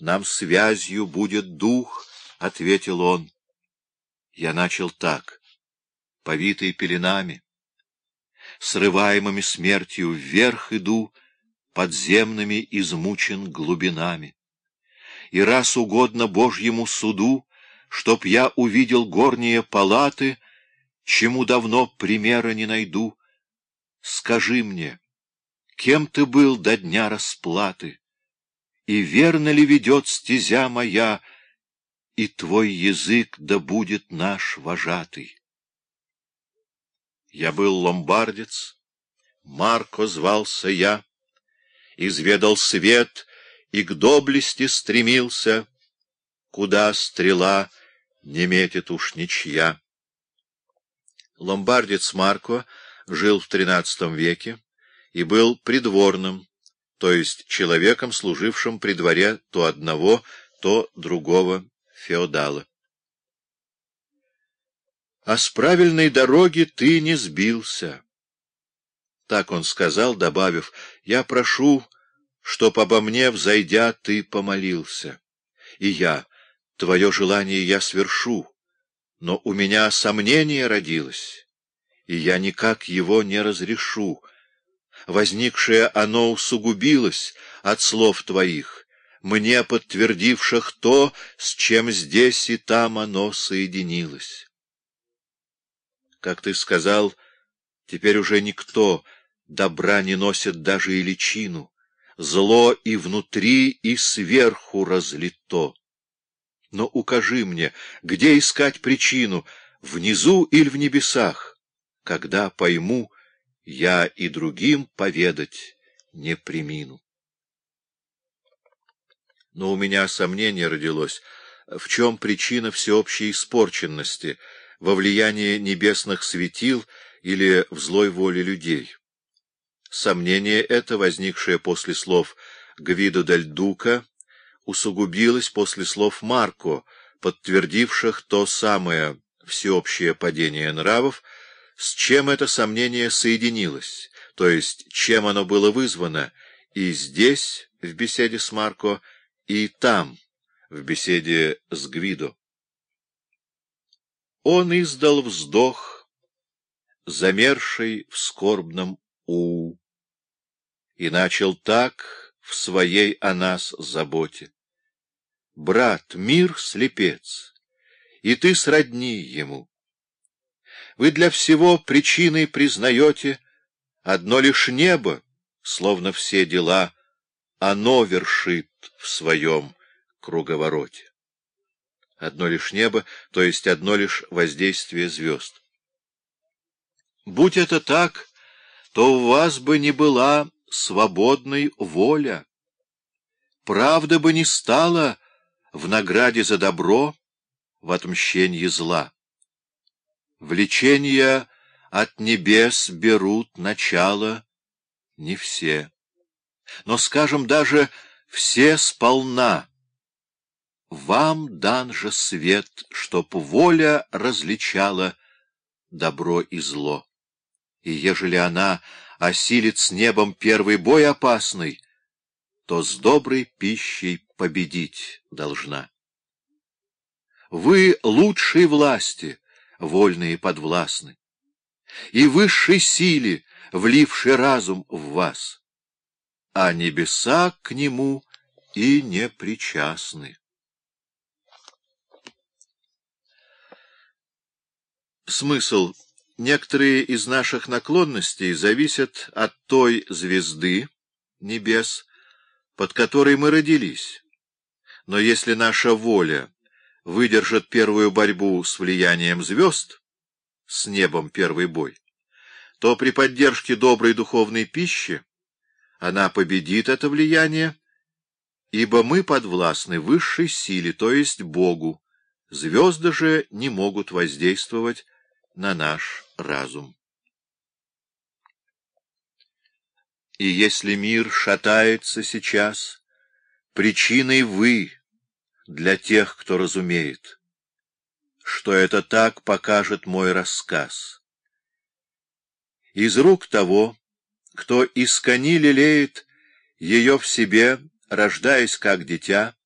нам связью будет дух, — ответил он. Я начал так, повитый пеленами, срываемыми смертью вверх иду, подземными измучен глубинами. И раз угодно Божьему суду, чтоб я увидел горние палаты, чему давно примера не найду, скажи мне, кем ты был до дня расплаты, и верно ли ведет стезя моя, и твой язык да будет наш вожатый. Я был ломбардец, Марко звался я, изведал свет и к доблести стремился, куда стрела не метит уж ничья. Ломбардец Марко жил в XIII веке и был придворным, то есть человеком, служившим при дворе то одного, то другого феодала. А с правильной дороги ты не сбился. Так он сказал, добавив, я прошу, чтоб обо мне, взойдя, ты помолился. И я, твое желание я свершу, но у меня сомнение родилось, и я никак его не разрешу. Возникшее оно усугубилось от слов твоих, мне подтвердивших то, с чем здесь и там оно соединилось. Как ты сказал, теперь уже никто добра не носит даже и личину, зло и внутри, и сверху разлито. Но укажи мне, где искать причину, внизу или в небесах, когда пойму, я и другим поведать не примину но у меня сомнение родилось, в чем причина всеобщей испорченности, во влиянии небесных светил или в злой воле людей. Сомнение это, возникшее после слов Гвидо дель Дука, усугубилось после слов Марко, подтвердивших то самое всеобщее падение нравов, с чем это сомнение соединилось, то есть чем оно было вызвано, и здесь, в беседе с Марко, и там, в беседе с Гвидо. Он издал вздох, замерший в скорбном «у», и начал так в своей о нас заботе. «Брат, мир слепец, и ты сродни ему. Вы для всего причиной признаете одно лишь небо, словно все дела — оно вершит в своем круговороте. Одно лишь небо, то есть одно лишь воздействие звезд. Будь это так, то у вас бы не была свободной воля. Правда бы не стала в награде за добро, в отмщении зла. Влечения от небес берут начало не все но, скажем, даже все сполна. Вам дан же свет, чтоб воля различала добро и зло. И ежели она осилит с небом первый бой опасный, то с доброй пищей победить должна. Вы лучшей власти, вольные подвластны, и высшей силе, вливший разум в вас а небеса к нему и не причастны. Смысл. Некоторые из наших наклонностей зависят от той звезды, небес, под которой мы родились. Но если наша воля выдержит первую борьбу с влиянием звезд, с небом первый бой, то при поддержке доброй духовной пищи она победит это влияние, ибо мы подвластны высшей силе, то есть Богу. Звезды же не могут воздействовать на наш разум. И если мир шатается сейчас, причиной вы для тех, кто разумеет. Что это так, покажет мой рассказ. Из рук того, кто искони лелеет ее в себе, рождаясь как дитя,